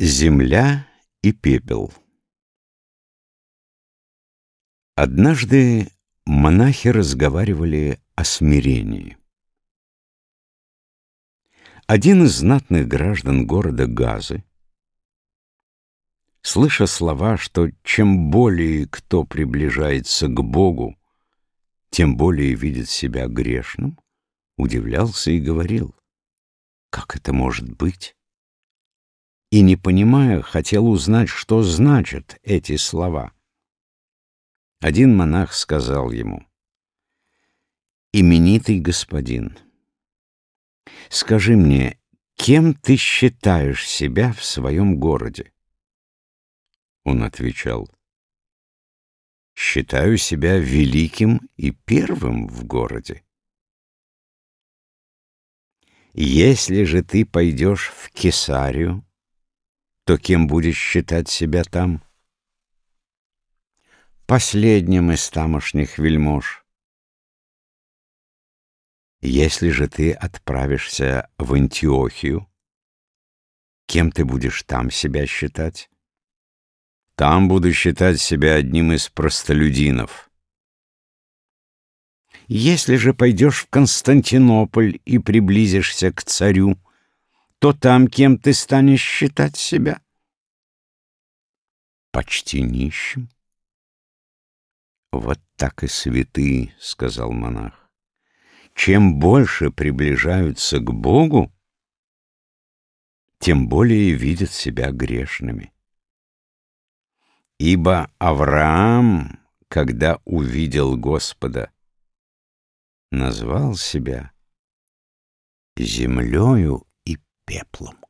Земля и пепел Однажды монахи разговаривали о смирении. Один из знатных граждан города Газы, слыша слова, что чем более кто приближается к Богу, тем более видит себя грешным, удивлялся и говорил, как это может быть? И, не понимая, хотел узнать, что значат эти слова. Один монах сказал ему, «Именитый господин, скажи мне, кем ты считаешь себя в своем городе?» Он отвечал, «Считаю себя великим и первым в городе». «Если же ты пойдешь в Кесарию, то кем будешь считать себя там? Последним из тамошних вельмож. Если же ты отправишься в Антиохию, кем ты будешь там себя считать? Там буду считать себя одним из простолюдинов. Если же пойдешь в Константинополь и приблизишься к царю, то там кем ты станешь считать себя? Почти нищим. Вот так и святые, — сказал монах. Чем больше приближаются к Богу, тем более видят себя грешными. Ибо Авраам, когда увидел Господа, назвал себя землею пеплом.